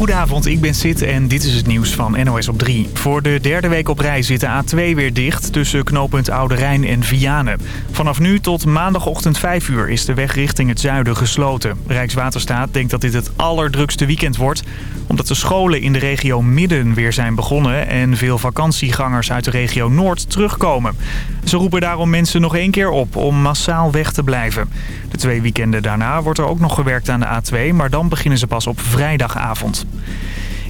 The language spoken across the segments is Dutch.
Goedenavond, ik ben Sid en dit is het nieuws van NOS op 3. Voor de derde week op rij zit de A2 weer dicht tussen knooppunt Oude Rijn en Vianen. Vanaf nu tot maandagochtend 5 uur is de weg richting het zuiden gesloten. Rijkswaterstaat denkt dat dit het allerdrukste weekend wordt... omdat de scholen in de regio Midden weer zijn begonnen... en veel vakantiegangers uit de regio Noord terugkomen. Ze roepen daarom mensen nog één keer op om massaal weg te blijven. De twee weekenden daarna wordt er ook nog gewerkt aan de A2... maar dan beginnen ze pas op vrijdagavond.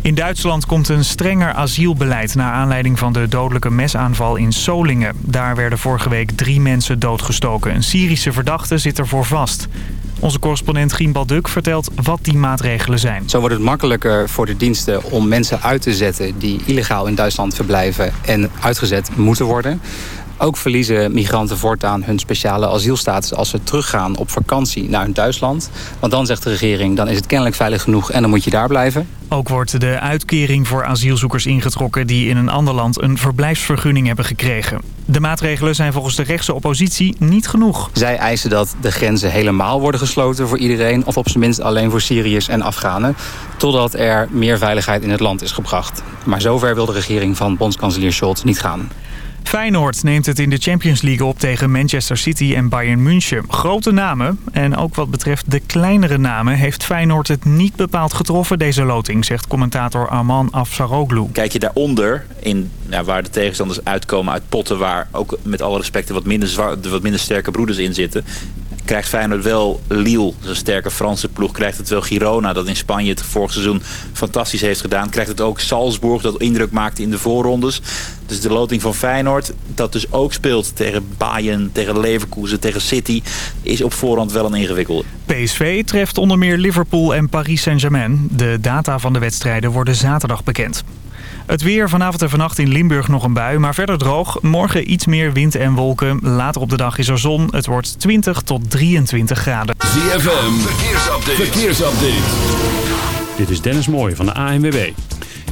In Duitsland komt een strenger asielbeleid naar aanleiding van de dodelijke mesaanval in Solingen. Daar werden vorige week drie mensen doodgestoken. Een Syrische verdachte zit ervoor vast. Onze correspondent Gien Balduk vertelt wat die maatregelen zijn. Zo wordt het makkelijker voor de diensten om mensen uit te zetten... die illegaal in Duitsland verblijven en uitgezet moeten worden. Ook verliezen migranten voortaan hun speciale asielstatus als ze teruggaan op vakantie naar hun thuisland. Want dan zegt de regering, dan is het kennelijk veilig genoeg en dan moet je daar blijven. Ook wordt de uitkering voor asielzoekers ingetrokken die in een ander land een verblijfsvergunning hebben gekregen. De maatregelen zijn volgens de rechtse oppositie niet genoeg. Zij eisen dat de grenzen helemaal worden gesloten voor iedereen... of op zijn minst alleen voor Syriërs en Afghanen... totdat er meer veiligheid in het land is gebracht. Maar zover wil de regering van bondskanselier Scholz niet gaan. Feyenoord neemt het in de Champions League op tegen Manchester City en Bayern München. Grote namen en ook wat betreft de kleinere namen heeft Feyenoord het niet bepaald getroffen deze loting, zegt commentator Arman Afsaroglu. Kijk je daaronder, in, ja, waar de tegenstanders uitkomen uit potten waar ook met alle respect wat minder, wat minder sterke broeders in zitten krijgt Feyenoord wel Lille, een sterke Franse ploeg. Krijgt het wel Girona, dat in Spanje het vorig seizoen fantastisch heeft gedaan. Krijgt het ook Salzburg, dat indruk maakte in de voorrondes. Dus de loting van Feyenoord, dat dus ook speelt tegen Bayern, tegen Leverkusen, tegen City... is op voorhand wel een ingewikkelde. PSV treft onder meer Liverpool en Paris Saint-Germain. De data van de wedstrijden worden zaterdag bekend. Het weer vanavond en vannacht in Limburg nog een bui, maar verder droog. Morgen iets meer wind en wolken. Later op de dag is er zon. Het wordt 20 tot 23 graden. ZFM, verkeersupdate. verkeersupdate. Dit is Dennis Mooij van de ANWB.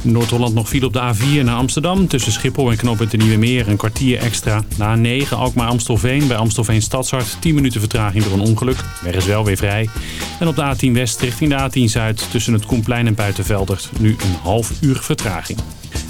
In Noord-Holland nog viel op de A4 naar Amsterdam. Tussen Schiphol en knooppunt de Nieuwe Meer een kwartier extra. De A9 Alkmaar-Amstelveen bij Amstelveen Stadshart. 10 minuten vertraging door een ongeluk. Weg is wel weer vrij. En op de A10 West richting de A10 Zuid tussen het Koenplein en Buitenveldert. Nu een half uur vertraging.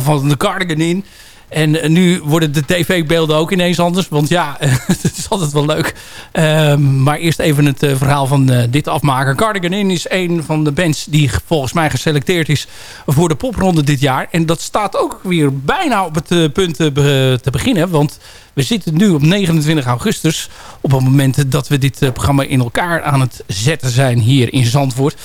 Van de Cardigan in. En eh, nu worden de tv-beelden ook ineens anders. Want ja, het is altijd wel leuk. Ehm, maar eerst even het uh, verhaal van uh, dit afmaken. Cardigan In is een van de bands die volgens mij geselecteerd is voor de popronde dit jaar. En dat staat ook weer bijna op het punt te, beginnen. Want we zitten nu op 29 augustus. Op het moment dat we dit programma in elkaar aan het zetten zijn hier in Zandvoort.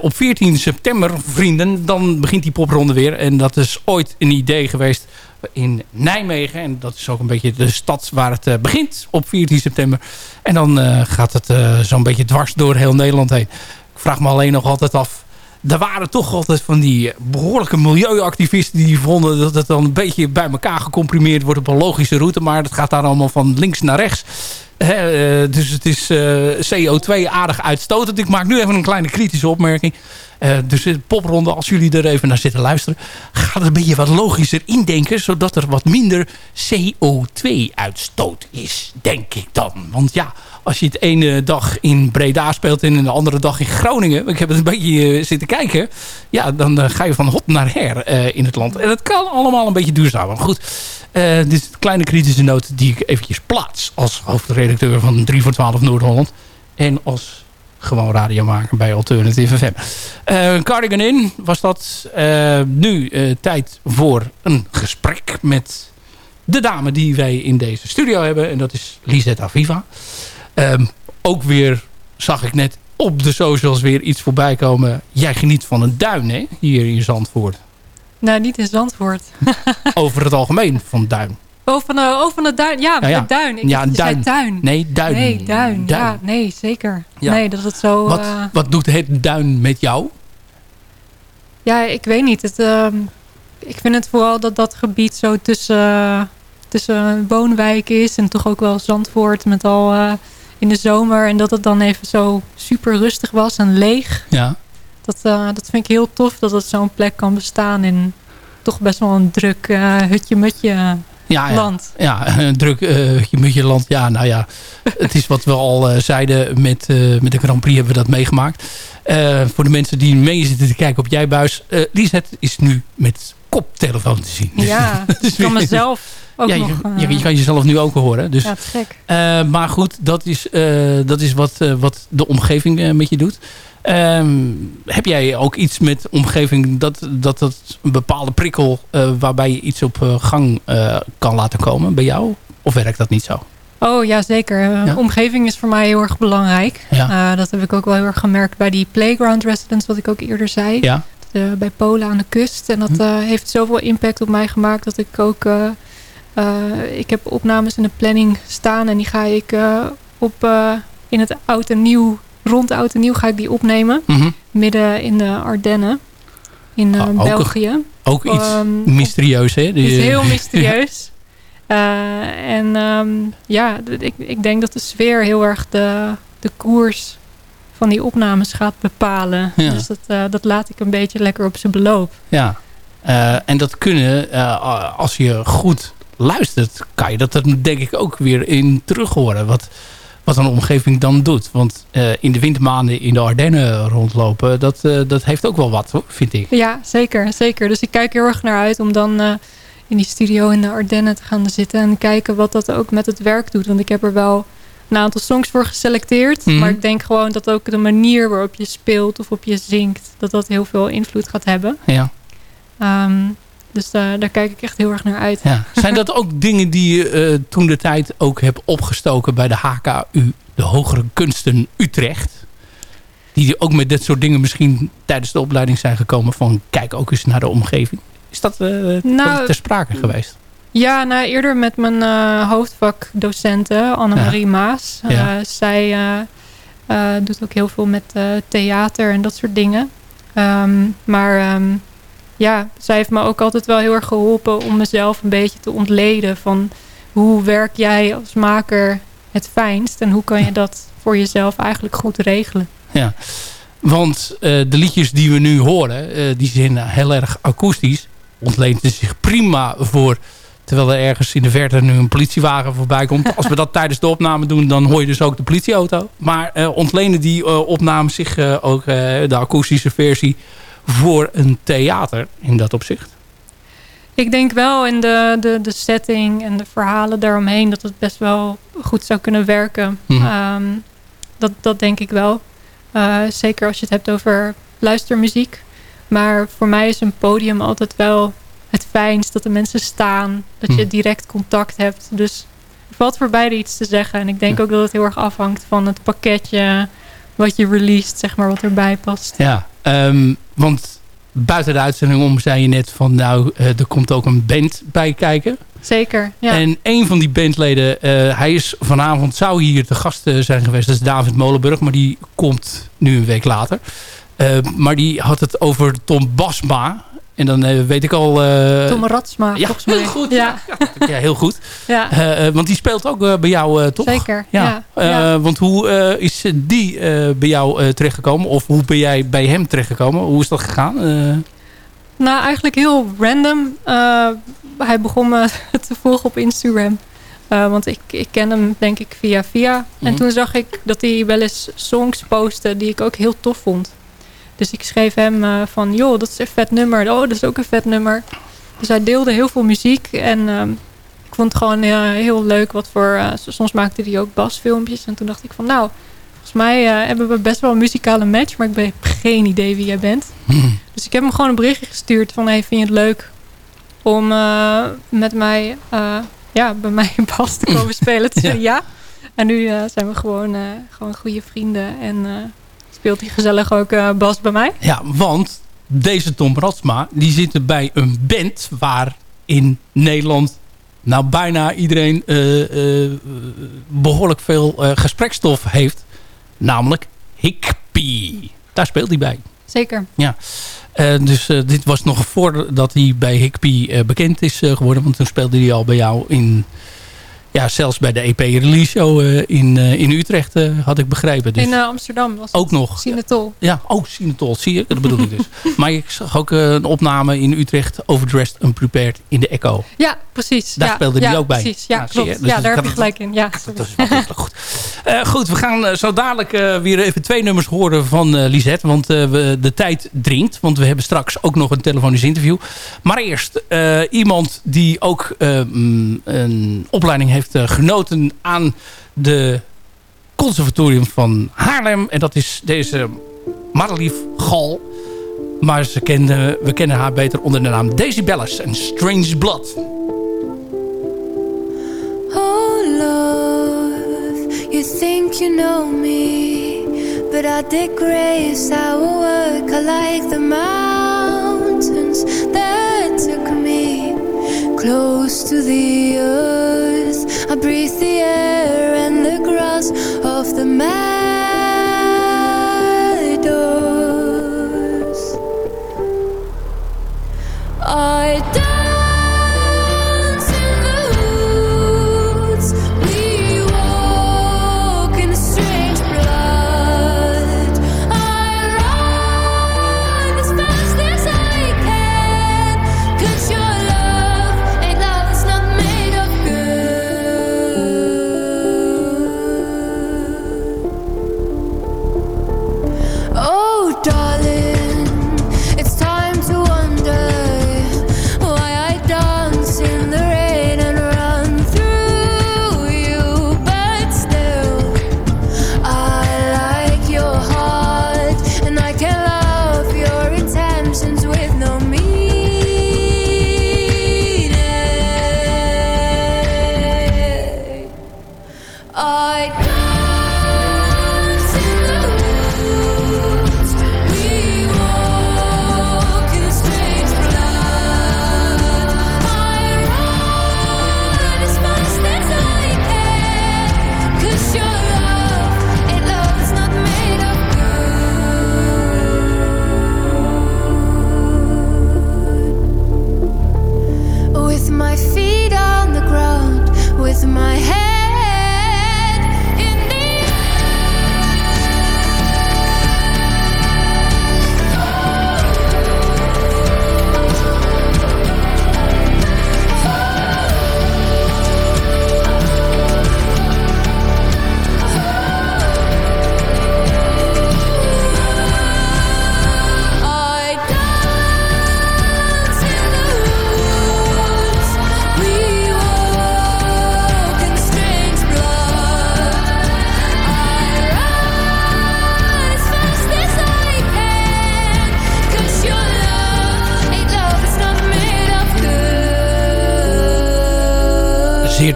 Op 14 september, vrienden, dan begint die popronde weer. En dat is ooit een idee geweest in Nijmegen. En dat is ook een beetje de stad waar het uh, begint op 14 september. En dan uh, gaat het zo'n beetje dwars door heel Nederland heen. Ik vraag me alleen nog altijd af... Er waren toch altijd van die behoorlijke milieuactivisten... die vonden dat het dan een beetje bij elkaar gecomprimeerd wordt... op een logische route. Maar het gaat daar allemaal van links naar rechts. He, dus het is CO2 aardig uitstotend. Ik maak nu even een kleine kritische opmerking. Uh, dus de popronde, als jullie er even naar zitten luisteren... gaat het een beetje wat logischer indenken... zodat er wat minder CO2-uitstoot is, denk ik dan. Want ja, als je het ene dag in Breda speelt... en de andere dag in Groningen... ik heb het een beetje uh, zitten kijken... ja, dan uh, ga je van hot naar her in het land. En dat kan allemaal een beetje duurzaam. Maar goed, dit is een kleine kritische noot die ik eventjes plaats... als hoofdredacteur van 3 voor 12 Noord-Holland... en als gewoon radio maken bij Alternative FM. Uh, Cardigan In was dat. Uh, nu uh, tijd voor een gesprek met de dame die wij in deze studio hebben. En dat is Lisette Aviva. Um, ook weer zag ik net op de socials weer iets voorbij komen. Jij geniet van een duin hè? hier in Zandvoort. Nou, niet in Zandvoort. Over het algemeen van duin. Oh, van de, oh, van de duin. Ja, ja, ja. duin. Ik ja, duin. duin. Nee, duin. Nee, duin. duin. Ja, nee, zeker. Ja. Nee, dat het zo... Wat, uh... wat doet het duin met jou? Ja, ik weet niet. Het, uh, ik vind het vooral dat dat gebied zo tussen, tussen woonwijken is. En toch ook wel Zandvoort met al uh, in de zomer. En dat het dan even zo super rustig was en leeg. Ja. Dat, dat vind ik heel tof dat het zo'n plek kan bestaan in toch best wel een druk hutje-mutje ja, land. Ja, ja druk uh, je moet je land. Ja, nou ja, het is wat we al uh, zeiden met, uh, met de Grand Prix hebben we dat meegemaakt. voor de mensen die mee zitten te kijken op jij buis. Lisette is nu met koptelefoon te zien. Ja, ik kan mezelf ook ja, nog... Je, je, kan jezelf nu ook horen. Dus, ja, gek. maar goed, dat is, dat is wat, wat de omgeving met je doet. Um, heb jij ook iets met omgeving dat dat, dat een bepaalde prikkel waarbij je iets op gang kan laten komen bij jou? Of werkt dat niet zo? Oh ja, zeker. Ja? Omgeving is voor mij heel erg belangrijk. Ja. dat heb ik ook wel heel erg gemerkt bij die playground residents, wat ik ook eerder zei. Ja. Bij Polen aan de kust. En dat hm. heeft zoveel impact op mij gemaakt dat ik ook... ik heb opnames in de planning staan en die ga ik op in het oud en nieuw rond oud en nieuw ga ik die opnemen. -hmm. Midden in de Ardennen. In oh, België. Ook, ook iets um, mysterieus, hè? Die, is heel mysterieus. en um, ja, ik, ik denk dat de sfeer heel erg de, de koers van die opnames gaat bepalen. Ja. Dus dat, uh, dat laat ik een beetje lekker op zijn beloop. Ja, en dat kunnen, als je goed luistert, kan je dat er denk ik ook weer in terug horen. Wat, wat een omgeving dan doet. Want in de wintermaanden in de Ardennen rondlopen, dat, dat heeft ook wel wat, vind ik. Ja, zeker, zeker. Dus ik kijk heel erg naar uit om dan in die studio in de Ardennen te gaan zitten en kijken wat dat ook met het werk doet. Want ik heb er wel een aantal songs voor geselecteerd. Mhm. Maar ik denk gewoon dat ook de manier waarop je speelt of op je zingt, dat dat heel veel invloed gaat hebben. Ja. Um, dus daar, daar kijk ik echt heel erg naar uit. Ja. Zijn dat ook dingen die je uh, toen de tijd ook hebt opgestoken bij de HKU, de Hogere Kunsten Utrecht? Die ook met dit soort dingen misschien tijdens de opleiding zijn gekomen van kijk ook eens naar de omgeving. Is dat uh, nou, ter sprake geweest? Ja, nou eerder met mijn uh, hoofdvakdocenten, Annemarie ja. Maas. Ja. zij doet ook heel veel met theater en dat soort dingen. Um, maar... Um, ja, zij heeft me ook altijd wel heel erg geholpen om mezelf een beetje te ontleden van hoe werk jij als maker het fijnst en hoe kan je dat voor jezelf eigenlijk goed regelen. Ja, want uh, de liedjes die we nu horen, uh, die zijn heel erg akoestisch. Ontleent zich prima voor, terwijl er ergens in de verte nu een politiewagen voorbij komt. Als we dat tijdens de opname doen, dan hoor je dus ook de politieauto. Maar uh, ontlenen die opnames zich ook, de akoestische versie voor een theater in dat opzicht? Ik denk wel in de, de, de setting en de verhalen daaromheen... dat het best wel goed zou kunnen werken. Mhm. Ehm, dat, dat denk ik wel. Eh, zeker als je het hebt over luistermuziek. Maar voor mij is een podium altijd wel het fijnst. Dat de mensen staan. Dat je Mhm. direct contact hebt. Dus er valt voor beide iets te zeggen. En ik denk Ja. ook dat het heel erg afhangt van het pakketje... wat je released, zeg maar, wat erbij past. Ja, ehm, want buiten de uitzending om zei je net van... nou, eh, er komt ook een band bij kijken. Zeker, ja. En een van die bandleden, eh, hij is vanavond, zou hier te gast eh, zijn geweest. Dat is David Molenburg, maar die komt nu een week later. Maar die had het over Tom Basma. En dan eh, weet ik al... eh, Tom Ratsma, ja, volgens mij. heel goed. Ja, ja, heel goed. ja. Eh, eh, want die speelt ook eh, bij jou, eh, toch? zeker. Ja. Eh. Want hoe eh, is die eh, bij jou eh, terechtgekomen? Of hoe ben jij bij hem terechtgekomen? Hoe is dat gegaan? Eh, Nou, eigenlijk heel random. Eh, hij begon me te volgen op Instagram. Eh, want ik, ik ken hem denk ik via via. Mhm. En toen zag ik dat hij wel eens songs postte die ik ook heel tof vond. Dus ik schreef hem eh, van, joh, dat is een vet nummer. Oh, dat is ook een vet nummer. Dus hij deelde heel veel muziek. En ehm, ik vond het gewoon eh, heel leuk wat voor... eh, soms maakte hij ook basfilmpjes. En toen dacht ik van, nou, volgens mij hebben we best wel een muzikale match. Maar ik heb geen idee wie jij bent. Dus ik heb hem gewoon een berichtje gestuurd van... Hey, vind je het leuk om met mij ja, bij mij in bas te komen spelen? Toen hij ja. En nu zijn we gewoon, gewoon goede vrienden. En speelt hij gezellig ook eh, bas bij mij. Ja, want deze Tom Ratsma, die zit bij een band waar in Nederland nou bijna iedereen eh, eh, behoorlijk veel gesprekstof heeft. Namelijk Hikpie. Daar speelt hij bij. Zeker. Eh, dus dit was nog voordat hij bij Hikpie bekend is geworden. Want toen speelde hij al bij jou in... Ja, zelfs bij de EP Release Show eh, in, eh, in Utrecht eh, had ik begrepen. Dus In Amsterdam was ook nog. Sinatol. Ja, oh, Sinatol, zie je? Dat bedoel ik dus. maar ik zag ook een opname in Utrecht, Overdressed and Prepared in de Echo. Ja, precies. Daar ja, speelde die ja, ook bij. Precies, ja, klopt. Dus ja, ik daar heb je het- gelijk in. Ja, Dat is wel goed. Goed, we gaan zo dadelijk weer even twee nummers horen van eh Lisette. Want we, de tijd dringt. Want we hebben straks ook nog een telefonisch interview. Maar eerst iemand die ook mm, een opleiding heeft eh, genoten aan de conservatorium van Haarlem. En dat is deze Marlief Gal. Maar ze kende, we kennen haar beter onder de naam Daisy Bellis en Strange Blood. Oh love, you think you know me, but I our work. I like the mountains that took me close to the earth. I breathe the air and the grass of the meadows. I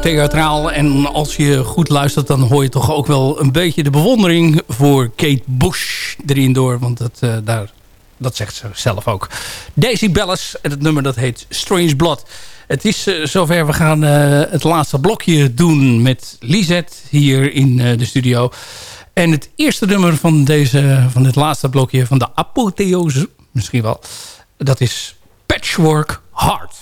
theatraal. En als je goed luistert, dan hoor je toch ook wel een beetje de bewondering voor Kate Bush erin door. Want dat, eh, daar, dat zegt ze zelf ook. Daisy Bellis en het nummer dat heet Strange Blood. Het is eh, zover, we gaan eh, het laatste blokje doen met Lisette hier in de studio. En het eerste nummer van, deze, van dit laatste blokje, van de apotheose misschien wel, dat is Patchwork Heart.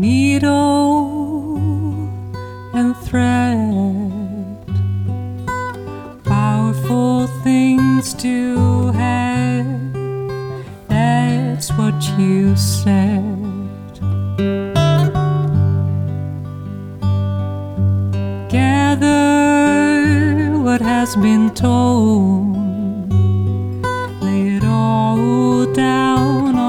Needle and thread. Powerful things to have, that's what you said. Gather what has been told, lay it all down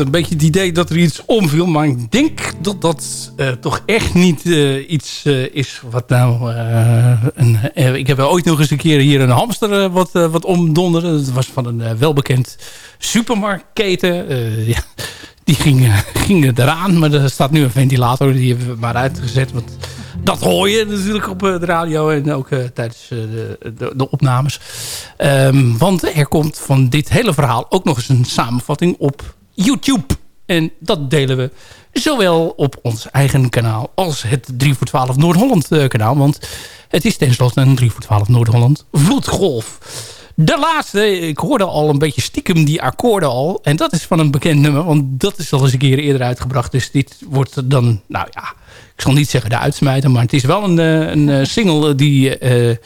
een beetje het idee dat er iets omviel. Maar ik denk dat dat eh, toch echt niet eh, iets eh, is wat nou... een, ik heb ooit nog eens een keer hier een hamster wat, wat omdonderde. Dat was van een welbekend supermarktketen. Ja, die ging, ging eraan. Maar er staat nu een ventilator. Die hebben we maar uitgezet. Want dat hoor je natuurlijk op de radio. En ook tijdens de, de, de opnames. Ehm, want er komt van dit hele verhaal ook nog eens een samenvatting op YouTube. En dat delen we zowel op ons eigen kanaal als het 3 voor 12 Noord-Holland eh, kanaal. Want het is tenslotte een 3 voor 12 Noord-Holland vloedgolf. De laatste, ik hoorde al een beetje stiekem die akkoorden al. En dat is van een bekend nummer, want dat is al eens een keer eerder uitgebracht. Dus dit wordt dan, nou ja, ik zal niet zeggen de uitsmijter. Maar het is wel een, eh, een eh, single die eh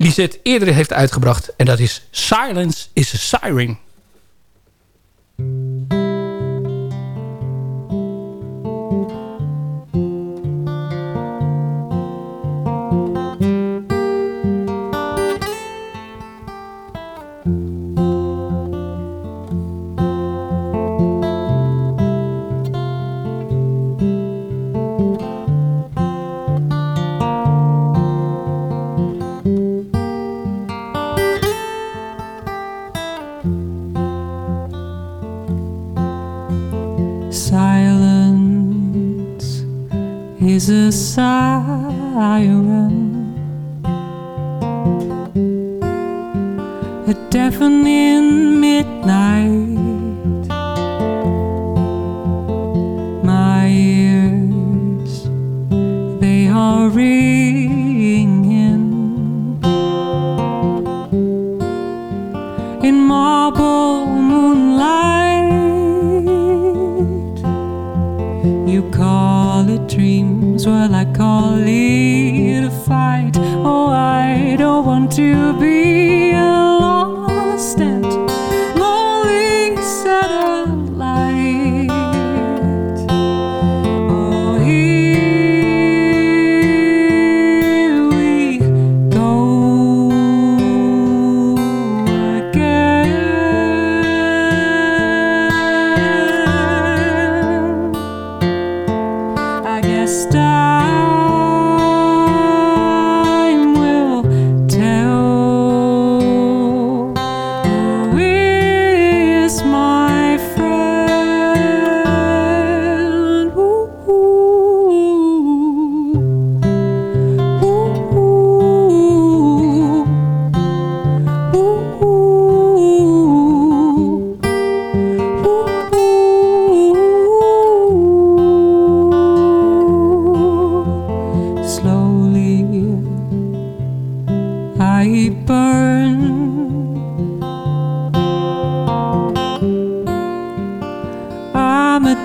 Lisette eerder heeft uitgebracht. En dat is Silence is a Siren. Is a siren. A deafening midnight.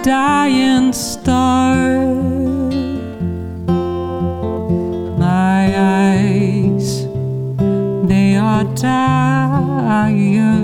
Dying star. My eyes, they are tired.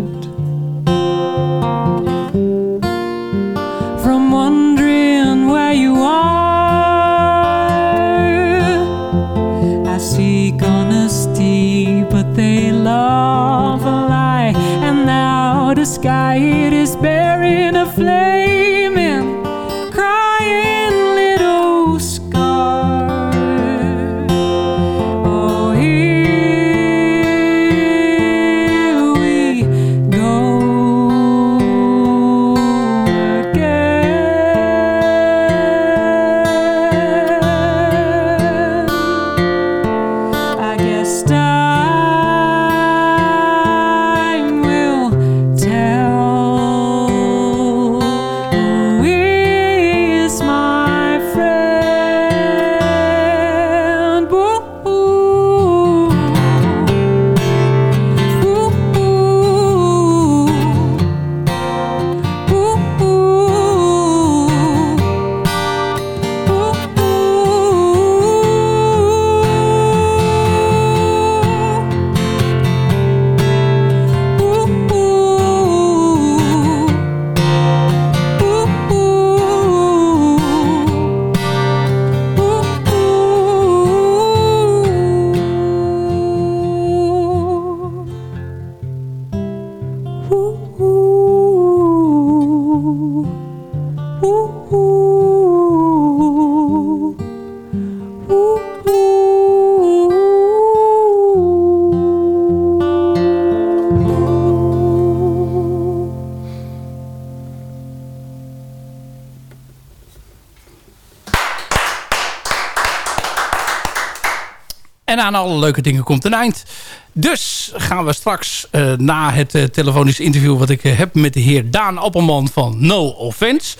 En alle leuke dingen komt een eind. Dus gaan we straks eh, na het eh, telefonisch interview... wat ik eh, heb met de heer Daan Appelman van No Offense...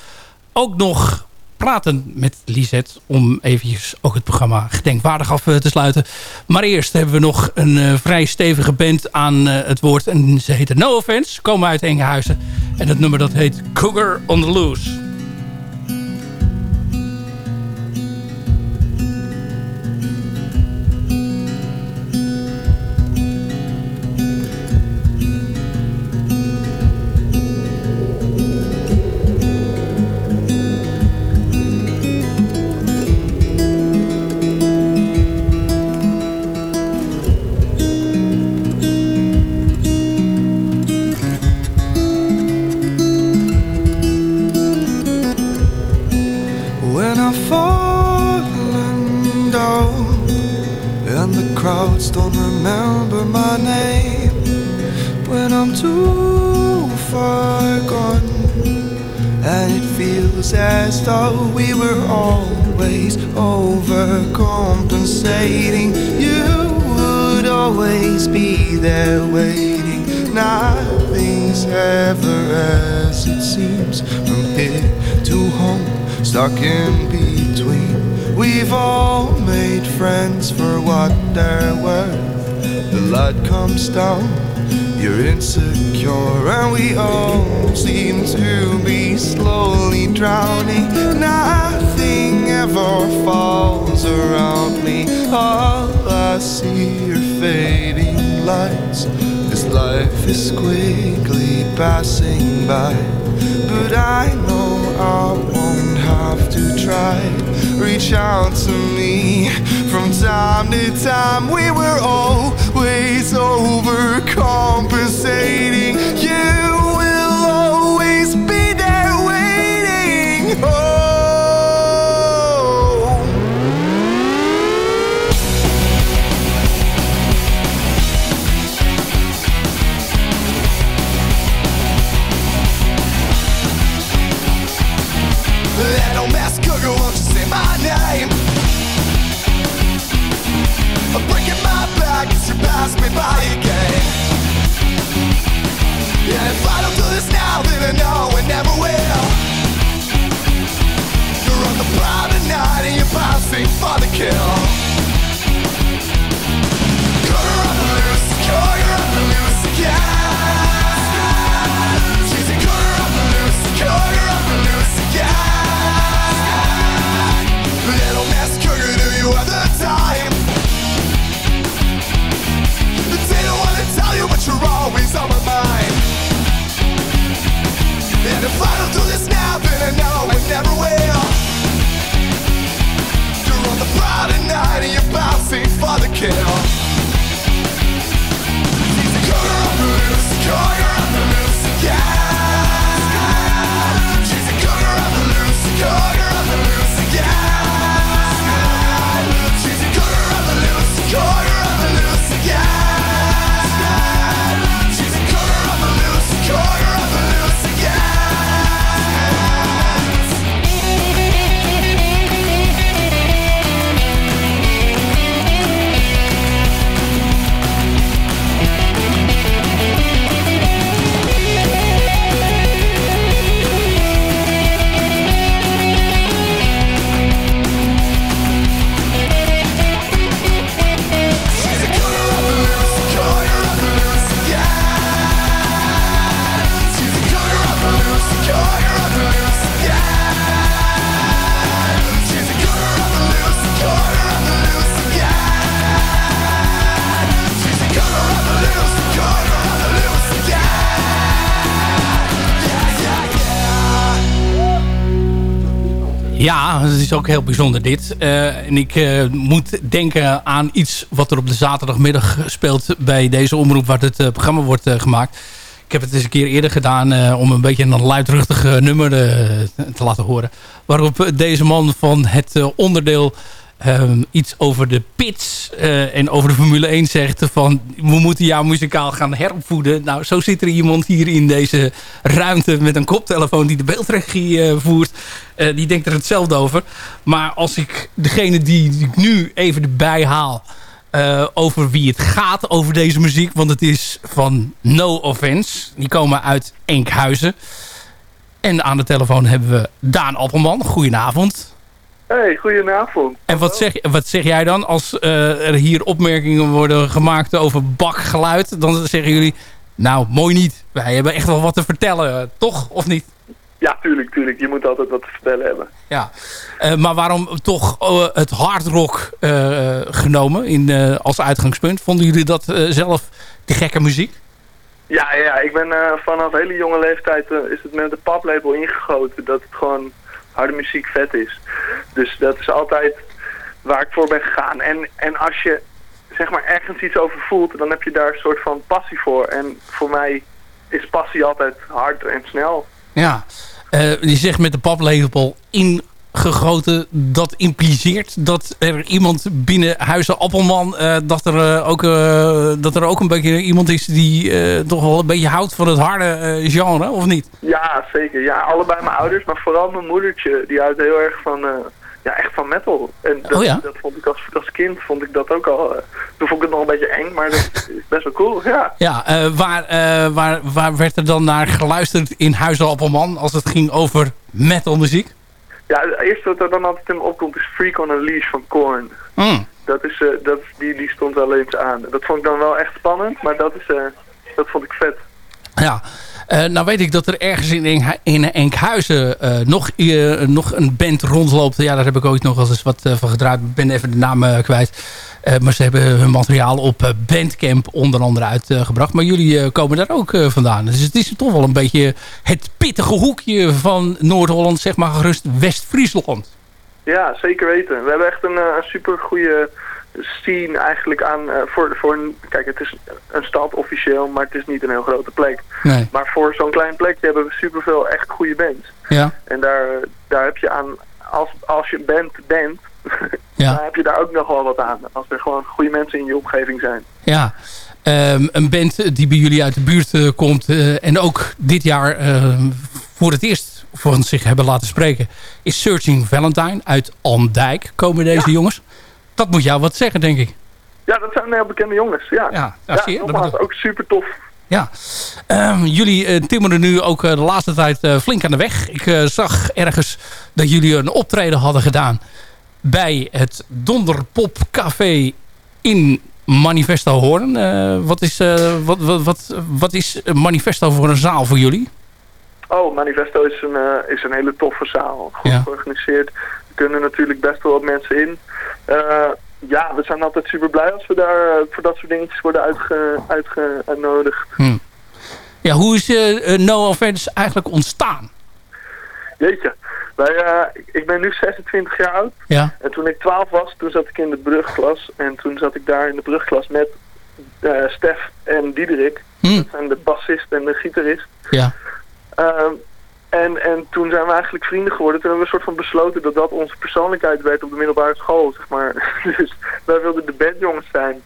ook nog praten met Lisette... om eventjes ook het programma gedenkwaardig af te sluiten. Maar eerst hebben we nog een vrij stevige band aan het woord. En ze heten No Offense, komen uit Engehuizen. En het nummer dat heet Cougar on the Loose. Drowning. Nothing ever falls around me. All I see are fading lights. This life is quickly passing by, but I know I won't have to try. Reach out to me from time to time. We were always overcompensating. You pass me by again. Yeah, if I don't do this now, then I know I never will. You're on the night and you're passing for the kill. Cougar up and loose, on my mind. And if I don't do this now, then I know I never will. You're on the proud night and you're bouncing for the kill. She's a cougar up and loose, cougar up and loose again. She's a cougar up and loose, cougar ook heel bijzonder dit. Eh, en ik eh, moet denken aan iets wat er op de zaterdagmiddag speelt bij deze omroep waar het eh, programma wordt gemaakt. Ik heb het eens een keer eerder gedaan om een beetje een luidruchtig nummer te laten horen. Waarop deze man van het onderdeel eh, iets over de pits eh, en over de Formule 1 zegt van we moeten jou muzikaal gaan heropvoeden. Nou, zo zit er iemand hier in deze ruimte met een koptelefoon die de beeldregie eh, voert. Eh, die denkt er hetzelfde over. Maar als ik degene die, ik nu even erbij haal over wie het gaat over deze muziek. Want het is van No Offense. Die komen uit Enkhuizen. En aan de telefoon hebben we Daan Appelman. Goedenavond. Hey, goedenavond. En wat zeg, wat zeg jij dan als eh, er hier opmerkingen worden gemaakt over bakgeluid? Dan zeggen jullie, nou mooi niet. Wij hebben echt wel wat te vertellen, eh, toch? Of niet? Ja, tuurlijk, tuurlijk. Je moet altijd wat te vertellen hebben. Ja. Eh, maar waarom toch eh, het hardrock genomen in, als uitgangspunt? Vonden jullie dat zelf de gekke muziek? Ja, ja, ik ben vanaf hele jonge leeftijd is het met de paplabel ingegoten dat het gewoon harde muziek vet is. Dus dat is altijd waar ik voor ben gegaan. En, en als je zeg maar ergens iets over voelt, dan heb je daar een soort van passie voor. En voor mij is passie altijd hard en snel. Ja. Eh, je zegt met de paplepel gegoten. Dat impliceert dat er iemand binnen Huizen Appelman... eh, dat, er, eh, ook, eh, dat er ook een beetje iemand is die eh, toch wel een beetje houdt van het harde eh, genre, of niet? Ja, zeker. Ja, allebei mijn ouders, maar vooral mijn moedertje. Die houdt heel erg van, eh, ja, echt van metal. En dat, Oh ja? dat vond ik als, als kind, vond ik dat ook al. toen vond ik het nog een beetje eng, maar dat is best wel cool, ja. Ja, eh, waar, eh, waar, waar werd er dan naar geluisterd in Huizen Appelman... als het ging over metalmuziek? Ja, het eerste wat er dan altijd in me opkomt is Freak on a Leash van Korn. Mm. Dat is, eh, dat die, die stond wel eens aan. Dat vond ik dan wel echt spannend, maar dat, is, eh, dat vond ik vet. Ja, Eh, nou weet ik dat er ergens in, Enk- in Enkhuizen nog, nog een band rondloopt. Ja, daar heb ik ooit nog wel eens wat van gedraaid. Ik ben even de naam kwijt. Eh, maar ze hebben hun materiaal op eh, Bandcamp onder andere uitgebracht. maar jullie eh, komen daar ook vandaan. Dus het is toch wel een beetje het pittige hoekje van Noord-Holland. Zeg maar gerust West-Friesland. Ja, zeker weten. We hebben echt een, een super goede scene eigenlijk aan voor, voor een, kijk het is een stad officieel, maar het is niet een heel grote plek. Nee. Maar voor zo'n klein plekje hebben we superveel echt goede bands. Ja. En daar, daar heb je aan, als, als je band bent, Ja. dan heb je daar ook nog wel wat aan. Als er gewoon goede mensen in je omgeving zijn. Ja, Ehm, een band die bij jullie uit de buurt eh, komt eh, en ook dit jaar eh, voor het eerst van zich hebben laten spreken, is Searching Valentine uit Andijk. Komen deze jongens? Dat moet jou wat zeggen, denk ik. Ja, dat zijn heel bekende jongens. Ja, ja, zie je, nogmaals, bedoel- ook super tof. Ja, Ehm, jullie eh, timmeren nu ook de laatste tijd flink aan de weg. Ik zag ergens dat jullie een optreden hadden gedaan bij het Donderpop Café in Manifesto Hoorn. Eh, wat, is, eh, wat, wat, wat, wat is Manifesto voor een zaal voor jullie? Oh, Manifesto is een, eh, is een hele toffe zaal. Goed Ja. georganiseerd. Er kunnen natuurlijk best wel wat mensen in. Ja, we zijn altijd super blij als we daar voor dat soort dingetjes worden uitge, uitgenodigd. Hm. Ja, hoe is No Offense eigenlijk ontstaan? Jeetje, wij, eh, ik- ben nu 26 jaar oud. Ja. En toen ik 12 was, toen zat ik in de brugklas. En toen zat ik daar in de brugklas met eh, Stef en Diederik. Hm. Dat zijn de bassist en de gitarist. Ja. Ehm, en, en toen zijn we eigenlijk vrienden geworden. Toen hebben we een soort van besloten dat dat onze persoonlijkheid werd op de middelbare school, zeg maar. dus wij wilden de bandjongens zijn.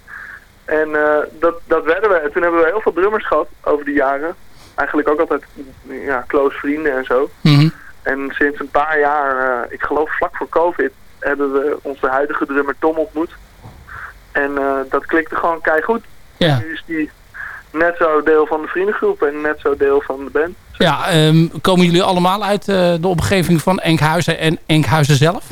En eh, dat, dat werden we. En toen hebben we heel veel drummers gehad over de jaren. Eigenlijk ook altijd ja, close vrienden en zo. Mhm. En sinds een paar jaar, eh, ik geloof vlak voor COVID, hebben we onze huidige drummer Tom ontmoet. En eh, dat klikte gewoon keigoed. Ja. Nu is die net zo deel van de vriendengroep en net zo deel van de band. Ja, ehm, komen jullie allemaal uit eh, de omgeving van Enkhuizen en Enkhuizen zelf?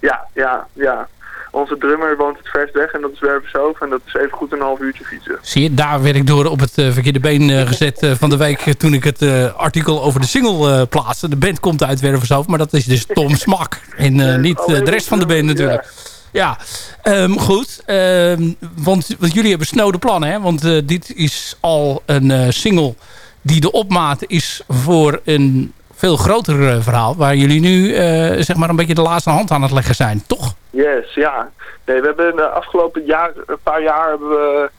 Ja, ja, ja. Onze drummer woont het verst weg en dat is Wervershoofd. En dat is even goed een half uurtje fietsen. Zie je, daar werd ik door op het eh, verkeerde been eh, gezet eh, van de week... toen ik het artikel over de single plaatste. De band komt uit Wervershoofd, maar dat is dus Tom Smak. En niet de rest van de band natuurlijk. Ja, Ehm, goed. Ehm, want, want jullie hebben snode plannen, hè? Want dit is al een single die de opmaat is voor een veel groter verhaal... waar jullie nu zeg maar een beetje de laatste hand aan het leggen zijn, toch? Yes, ja. Nee, we hebben de afgelopen jaar, een paar jaar hebben we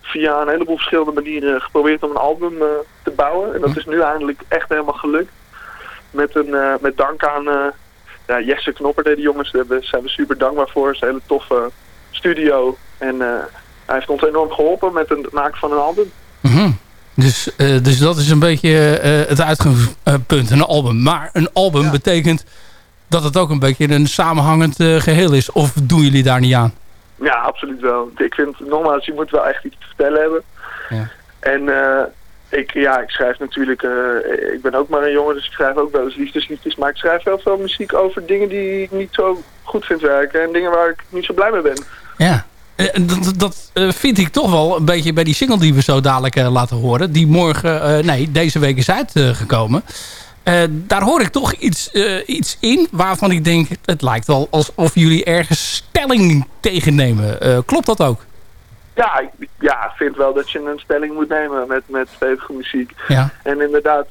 via een heleboel verschillende manieren geprobeerd om een album eh, te bouwen. En dat is nu eindelijk echt helemaal gelukt. Met, een, eh, met dank aan eh, ja, Jesse Knopper, die jongens, daar zijn we super dankbaar voor. Het is een hele toffe studio. En eh, hij heeft ons enorm geholpen met het maken van een album. Mhm. Dus, eh, dus dat is een beetje eh, het uitgangspunt, een album. Maar een album betekent dat het ook een beetje een samenhangend eh, geheel is. Of doen jullie daar niet aan? Ja, absoluut wel. Ik vind, nogmaals, je moet wel echt iets te vertellen hebben. Ja. En eh, ik, ja, ik schrijf natuurlijk, eh, ik ben ook maar een jongen, dus ik schrijf ook wel eens liefdesliedjes. Maar ik schrijf heel veel muziek over dingen die ik niet zo goed vind werken. En dingen waar ik niet zo blij mee ben. Ja. Dat, dat vind ik toch wel een beetje bij die single die we zo dadelijk laten horen. Die morgen, nee, deze week is uitgekomen. Eh, daar hoor ik toch iets, eh, iets in waarvan ik denk... het lijkt wel alsof jullie ergens stelling tegennemen. Eh, klopt dat ook? Ja, ik ja, vind wel dat je een stelling moet nemen met, met stevige muziek. Ja. En inderdaad,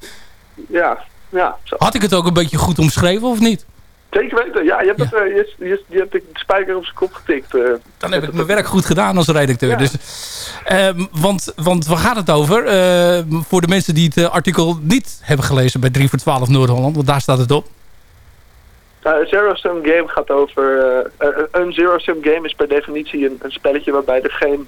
ja, ja zo. Had ik het ook een beetje goed omschreven of niet? Zeker weten. Ja, je hebt, Het, eh, je, je, je hebt de spijker op zijn kop getikt. eh. Dan heb ik mijn werk goed gedaan als redacteur. Ja. Dus, ehm, want, want waar gaat het over? Eh, voor de mensen die het eh, artikel niet hebben gelezen bij 3 voor 12 Noord-Holland. Want daar staat het op. Uh, Zero Sum Game gaat over... een Zero Sum Game is per definitie een, een spelletje waarbij er geen,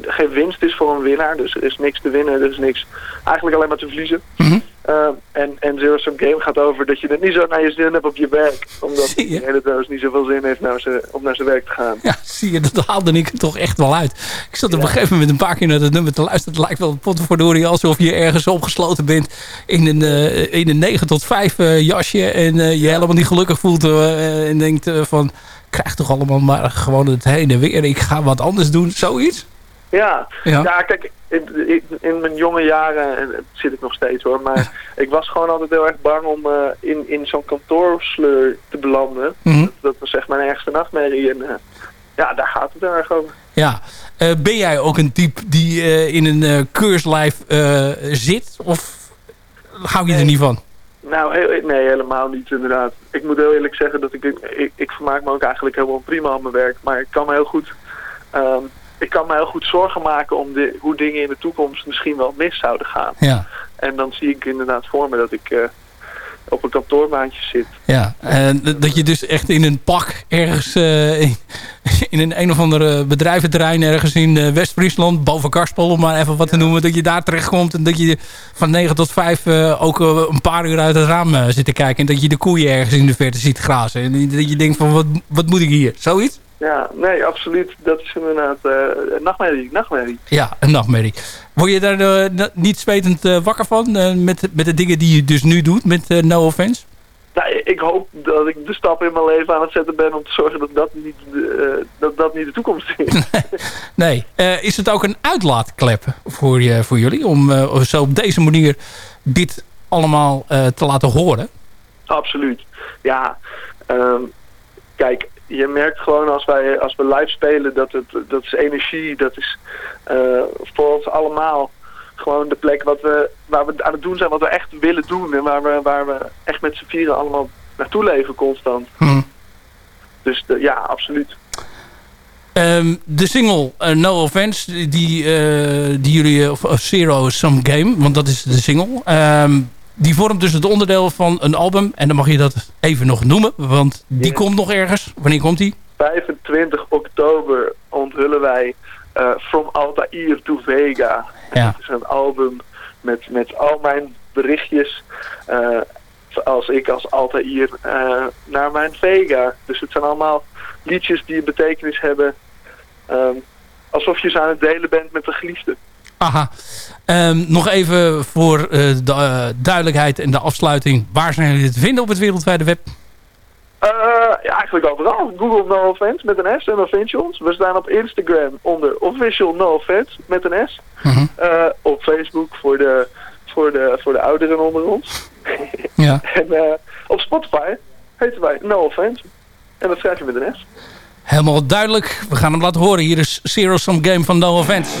geen winst is voor een winnaar. Dus er is niks te winnen, er is niks... Eigenlijk alleen maar te verliezen. Mhm. Uh, en, en Zero Sum Game gaat over dat je het niet zo naar je zin hebt op je werk. Omdat de hele doos niet zoveel zin heeft naar ze, om naar zijn werk te gaan. Ja, zie je, dat haalde ik er toch echt wel uit. Ik zat op een gegeven moment een paar keer naar het nummer te luisteren. Het lijkt wel potverdorie alsof je ergens opgesloten bent in een, eh, in een 9 tot 5 eh, jasje. En eh, je helemaal niet gelukkig voelt en denkt van... Krijg toch allemaal maar gewoon het heen en weer. Ik ga wat anders doen, zoiets. Ja, Ja. ja. kijk, in, in, in mijn jonge jaren, en dat zit ik nog steeds hoor, maar ik was gewoon altijd heel erg bang om eh, in, in zo'n kantoorsleur te belanden. Mhm. dat, dat was echt mijn ergste nachtmerrie en eh, ja, daar gaat het erg over. Ja. Eh, ben jij ook een type die in een keurslijf zit? Of hou je er niet van? Nou, heel, nee, helemaal niet inderdaad. Ik moet heel eerlijk zeggen dat ik, ik, ik vermaak me ook eigenlijk helemaal prima aan mijn werk, maar ik kan me heel goed... ehm, ik kan me heel goed zorgen maken om de, hoe dingen in de toekomst misschien wel mis zouden gaan. Ja. En dan zie ik inderdaad voor me dat ik eh, op een kantoorbaantje zit. Ja, en dat je dus echt in een pak ergens eh, in, in een een of andere bedrijventerrein ergens in eh, West-Friesland, boven Karspel om maar even wat te noemen, dat je daar terechtkomt en dat je van 9 tot 5 eh, ook een paar uur uit het raam zit te kijken en dat je de koeien ergens in de verte ziet grazen en dat je denkt van wat, wat moet ik hier? Zoiets? Ja, nee, absoluut. Dat is inderdaad eh, een nachtmerrie, nachtmerrie. Ja, een nachtmerrie. Word je daar eh, niet spetend eh, wakker van met, met de dingen die je dus nu doet met No Offense? Nou, ik hoop dat ik de stap in mijn leven aan het zetten ben om te zorgen dat dat niet de, dat, dat niet de toekomst is. Nee. Is het ook een uitlaatklep voor, je, voor jullie? Om zo op deze manier dit allemaal te laten horen? Absoluut. Ja, ehm, kijk, je merkt gewoon als wij als we live spelen dat het dat is energie, dat is eh, voor ons allemaal gewoon de plek wat we, waar we aan het doen zijn, wat we echt willen doen en waar we, waar we echt met z'n vieren allemaal naartoe leven constant. Hm. Dus de- ja, absoluut. Ehm, de single eh, No Offense, die, eh, die jullie, eh, of, of Zero Some Game, want dat is de single. ehm, die vormt dus het onderdeel van een album. En dan mag je dat even nog noemen, want die komt nog ergens. Wanneer komt die? 25 oktober onthullen wij eh, From Altair to Vega. Ja. Dat is een album met, met al mijn berichtjes eh, als ik als Altair eh, naar mijn Vega. Dus het zijn allemaal liedjes die een betekenis hebben. ehm, alsof je ze aan het delen bent met een geliefde. Aha. Ehm, nog even voor eh, de eh, duidelijkheid en de afsluiting. Waar zijn jullie te vinden op het wereldwijde web? Eh, ja, eigenlijk overal. Google No Offense met een S en dan vind je ons. We staan op Instagram onder official No Offense met een S. Eh, op Facebook voor de, voor, de, voor de ouderen onder ons. Ja. En op Spotify heten wij No Offense. En dat schrijf je met een S. Helemaal duidelijk. We gaan hem laten horen. Hier is Zero Sum Game van No Offense.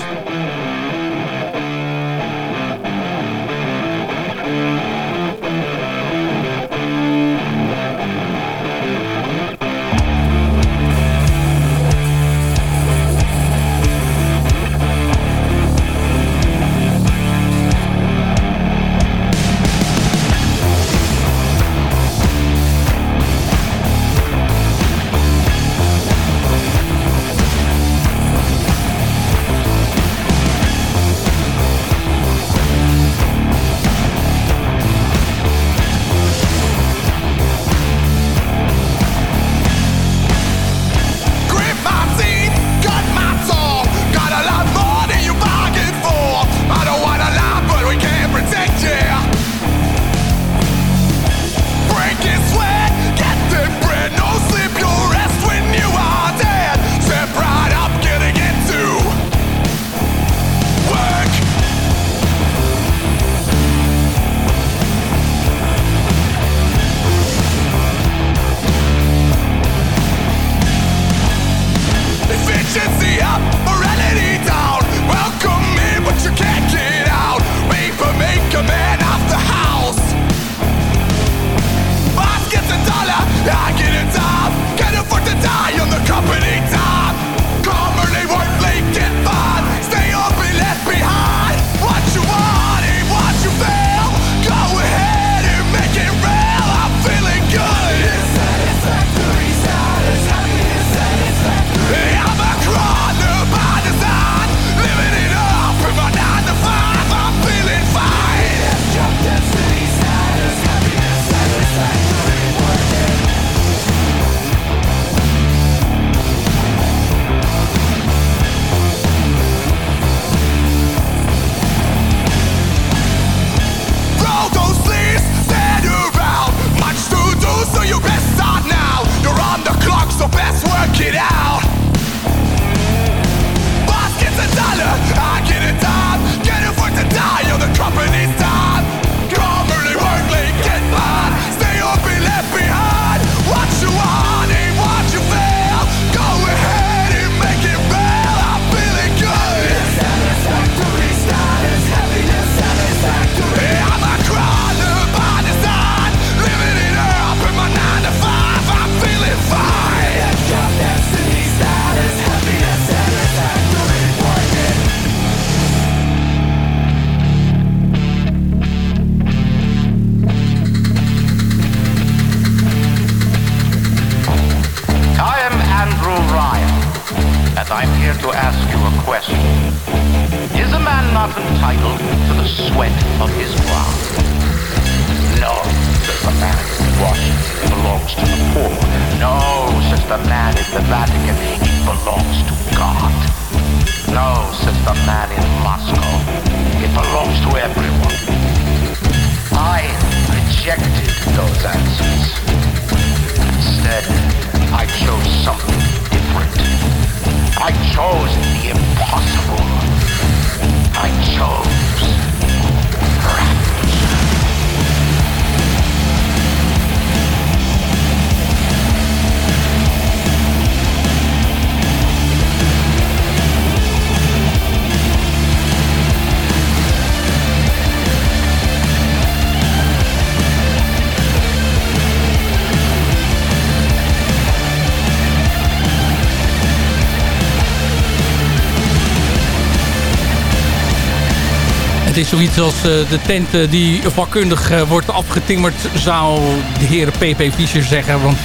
Zoiets als eh, de tent eh, die vakkundig eh, wordt afgetimmerd, zou de heer P.P. Fischer zeggen. Want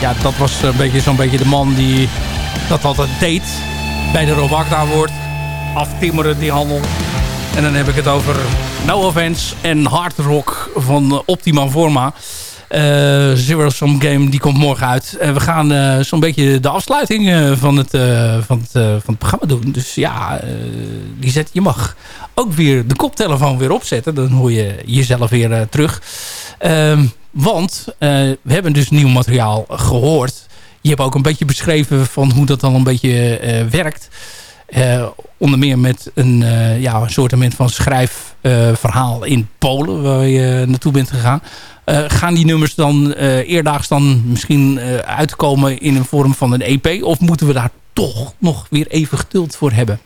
ja, dat was een beetje zo'n beetje de man die dat altijd deed bij de Robacta wordt. Aftimmeren die handel. En dan heb ik het over No Offense en Hard Rock van Optima Forma. Eh, Zero Sum Game, die komt morgen uit. En we gaan eh, zo'n beetje de afsluiting eh, van, het, eh, van, het, eh, van het programma doen. Dus ja, eh, die zet, je mag ook weer de koptelefoon weer opzetten. Dan hoor je jezelf weer eh, terug. Ehm, want eh, we hebben dus nieuw materiaal gehoord. Je hebt ook een beetje beschreven van hoe dat dan een beetje eh, werkt. Eh, onder meer met een, uh, ja, een soort van schrijfverhaal in Polen... waar je naartoe bent gegaan. Uh, gaan die nummers dan eerdaags dan misschien uitkomen in een vorm van een EP? Of moeten we daar toch nog weer even geduld voor hebben?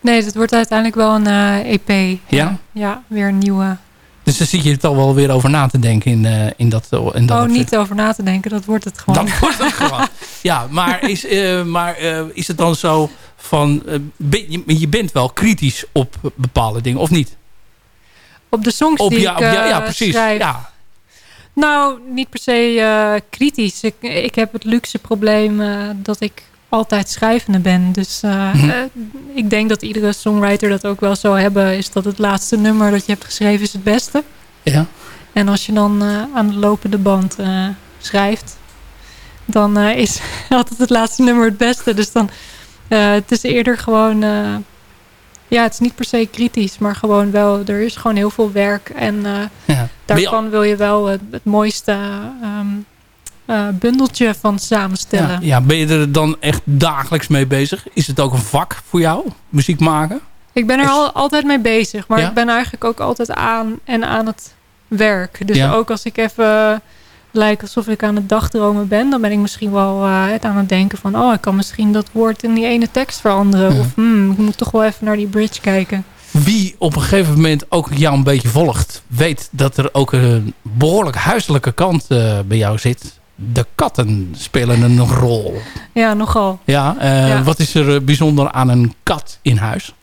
Nee, het wordt uiteindelijk wel een EP. Ja? Ja, weer een nieuwe. Dus daar zit je het al wel weer over na te denken in, in dat in dat Oh, niet over na te denken, dat wordt het gewoon. Dat wordt het gewoon. ja, maar, is, maar is het dan zo van... Ben, je, je bent wel kritisch op bepaalde dingen, of niet? Op de songs op, die ja, ik ja, ja, precies. schrijf. Ja. Nou, niet per se kritisch. Ik, ik heb het luxe probleem dat ik altijd schrijvende ben. Dus uh, mm -hmm. ik denk dat iedere songwriter dat ook wel zou hebben. Is dat het laatste nummer dat je hebt geschreven is het beste. Ja. En als je dan aan de lopende band schrijft. Dan is altijd het laatste nummer het beste. Dus dan het is eerder gewoon ja, het is niet per se kritisch, maar gewoon wel, er is gewoon heel veel werk. En ja. daarvan wil je wel het, het mooiste um, uh, bundeltje van samenstellen. Ja, ja, ben je er dan echt dagelijks mee bezig? Is het ook een vak voor jou, muziek maken? Ik ben er al, altijd mee bezig, maar ja? ik ben eigenlijk ook altijd aan en aan het werk. Dus ook als ik even lijkt alsof ik aan het dagdromen ben... dan ben ik misschien wel uh, het aan het denken van... oh, ik kan misschien dat woord in die ene tekst veranderen. Ja. Of hmm, ik moet toch wel even naar die bridge kijken. Wie op een gegeven moment ook jou een beetje volgt... weet dat er ook een behoorlijk huiselijke kant uh, bij jou zit. De katten spelen een rol. Ja, nogal. Ja, uh, ja. wat is er bijzonder aan een kat in huis?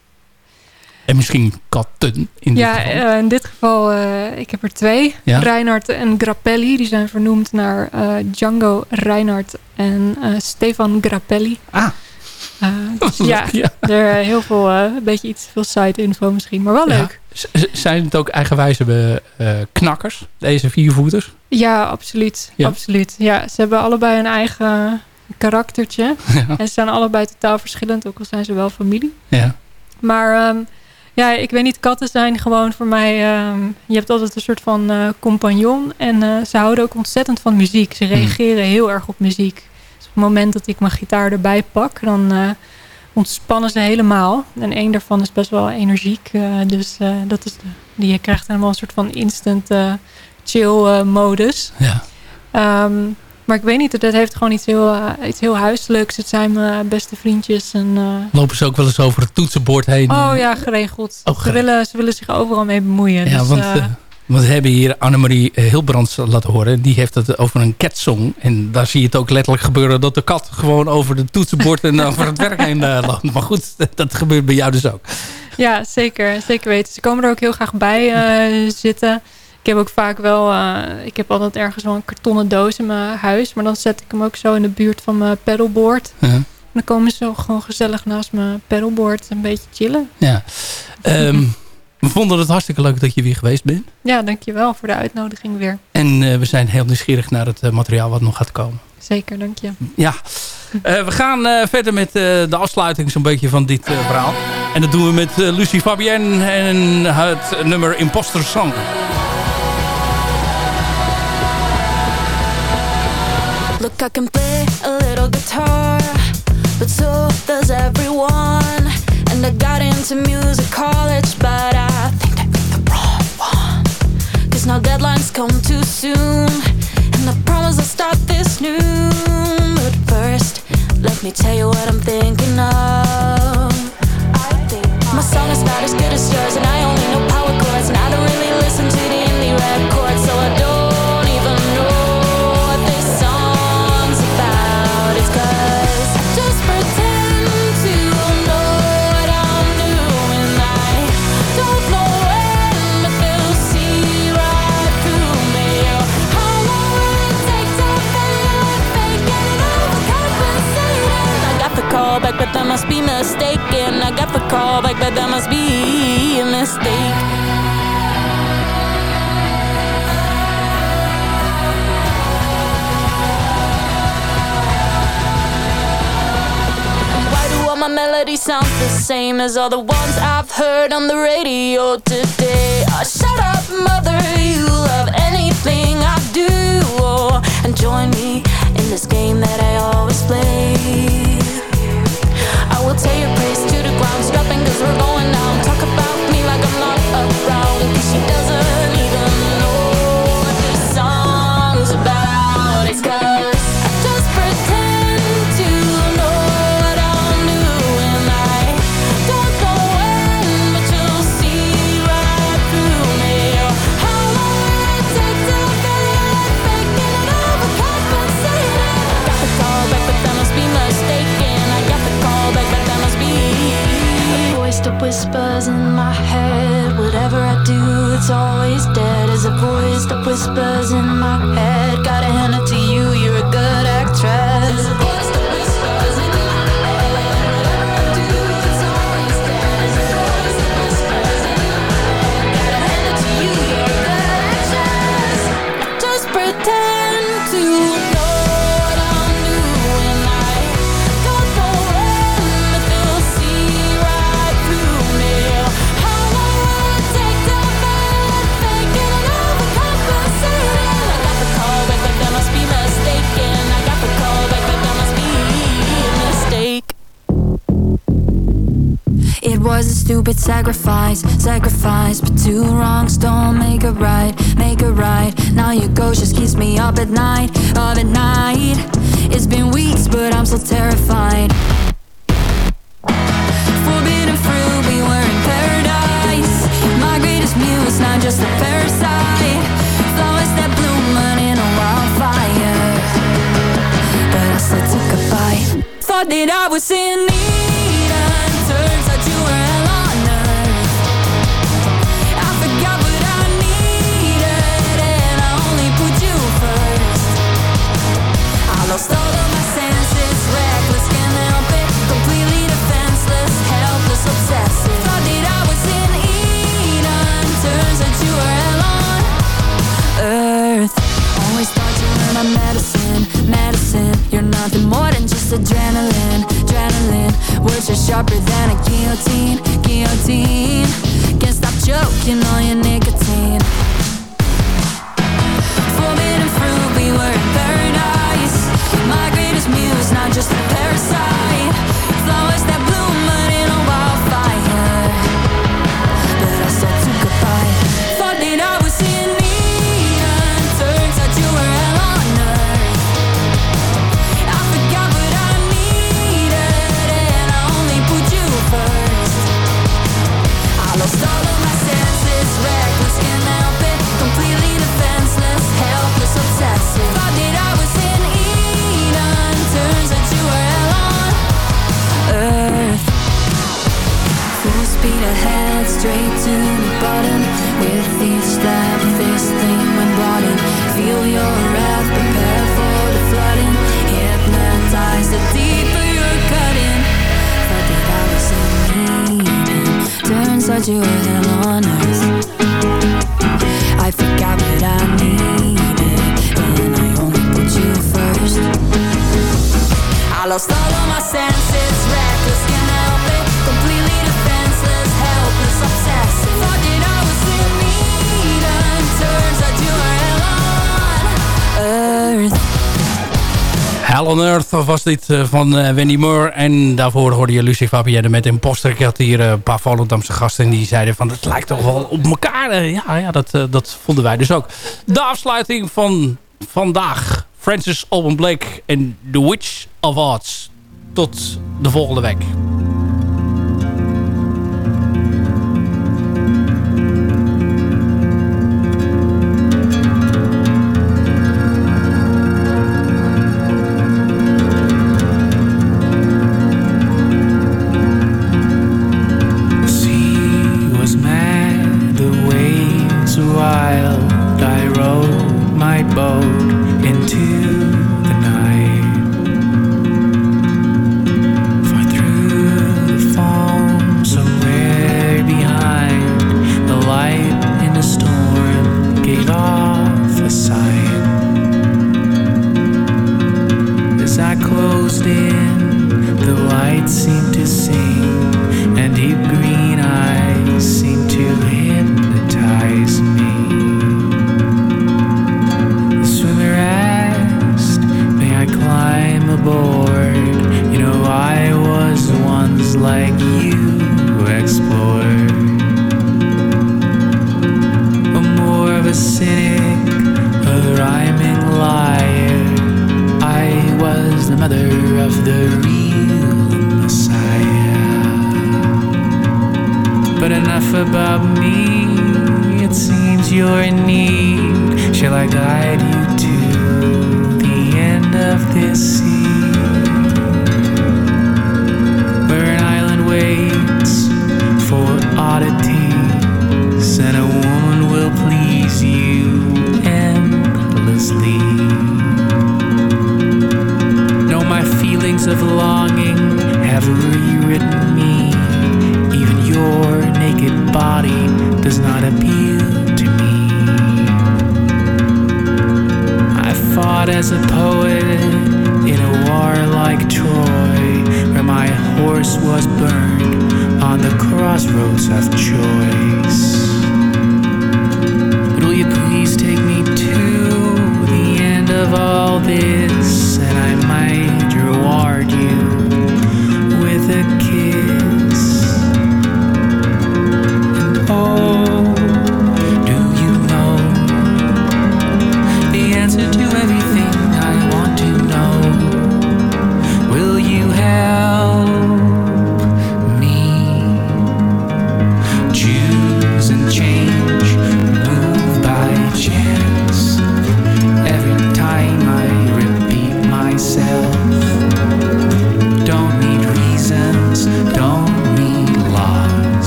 En misschien katten in dit ja, geval. Ja, uh, in dit geval, uh, ik heb er twee. Ja? Reinhard en Grappelli. Die zijn vernoemd naar uh, Django Reinhard en Stefan Grappelli. Ah. dus ja, ja, er heel veel, een beetje iets veel site info misschien, maar wel leuk. Zijn het ook eigenwijze knakkers, deze viervoeters? Ja, absoluut. Ja. absoluut. Ja, ze hebben allebei een eigen karaktertje. En ze zijn allebei totaal verschillend, ook al zijn ze wel familie. Ja. Maar... Um, ja, ik weet niet, katten zijn gewoon voor mij... Um, je hebt altijd een soort van uh, compagnon. En uh, ze houden ook ontzettend van muziek. Ze reageren mm. heel erg op muziek. Dus op het moment dat ik mijn gitaar erbij pak... dan uh, ontspannen ze helemaal. En één daarvan is best wel energiek. dus dat is, die je krijgt helemaal een soort van instant chill modus. Ja. Um, maar ik weet niet, dat heeft gewoon iets heel, uh, iets heel huiselijks. Het zijn mijn beste vriendjes. En, uh... Lopen ze ook wel eens over het toetsenbord heen? Oh ja, geregeld. Oh, ze, willen, ze willen zich overal mee bemoeien. Ja, dus, want, uh... want we hebben hier Annemarie Hilbrands laten horen. Die heeft het over een catsong. En daar zie je het ook letterlijk gebeuren dat de kat gewoon over het toetsenbord en over het werk heen loopt. Maar goed, dat gebeurt bij jou dus ook. Ja, zeker. Zeker weten. Ze komen er ook heel graag bij zitten. Ik heb ook vaak wel, uh, ik heb altijd ergens wel een kartonnen doos in mijn huis. Maar dan zet ik hem ook zo in de buurt van mijn. En Dan komen ze gewoon gezellig naast mijn paddleboard een beetje chillen. Ja. Ehm, we vonden het hartstikke leuk dat je weer geweest bent. Ja, dankjewel voor de uitnodiging weer. En eh, we zijn heel nieuwsgierig naar het eh, materiaal wat nog gaat komen. Zeker, dank je. Ja. Eh, we gaan eh, verder met eh, de afsluiting zo'n beetje van dit eh, verhaal. En dat doen we met eh, Lucie Fabienne en het nummer Imposter Song. I can play a little guitar, but so does everyone. And I got into music college, but I think I picked the wrong one. Cause now deadlines come too soon, and I promise I'll start this noon. But first, let me tell you what I'm thinking of. My song is not as good as yours, and I only know that must be mistaken. I got the call back, but that must be a mistake. Why do all my melodies sound the same as all the ones I've heard on the radio today? Oh, shut up, mother, you love anything I do. Oh, and join me in this game that I always play. Tell your praise to the ground, stopping cause we're going sacrifice, sacrifice, but two wrongs don't make it right, make it right. Now your ghost just keeps me up at night, up at night. It's been weeks, but I'm still terrified. was dit eh, van eh, Wendy Moore. En daarvoor hoorde je Lucie Fabienne met Imposter. Ik had hier eh, een paar Volendamse gasten en die zeiden van... het lijkt toch wel op elkaar. Ja, ja dat, dat vonden wij dus ook. De afsluiting van vandaag. Francis Alban Blake en The Witch of Arts. Tot de volgende week.